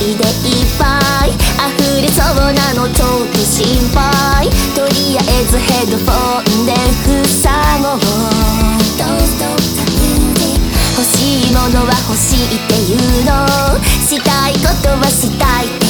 いでいっぱい。溢れそうなのちょっと心配。とりあえずヘッドフォンで塞ごう。欲しいものは欲しいっていうの。したいことはしたいっていうの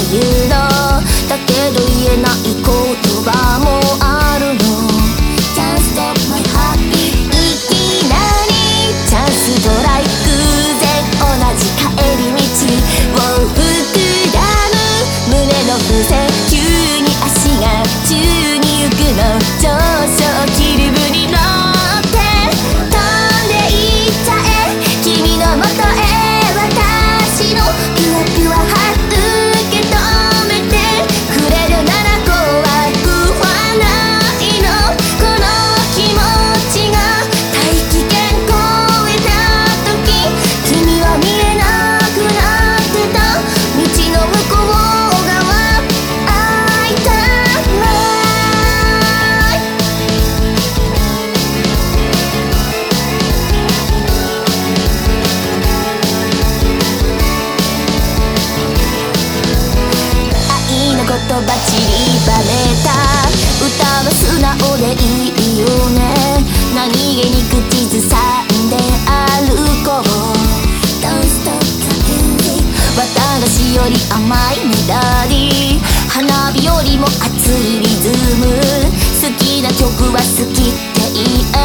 顔でいいよね。何気に口ずさんで歩こう。Don't stop the music 私より甘いメロデー。花火よりも熱いリズム。好きな曲は好きって言え。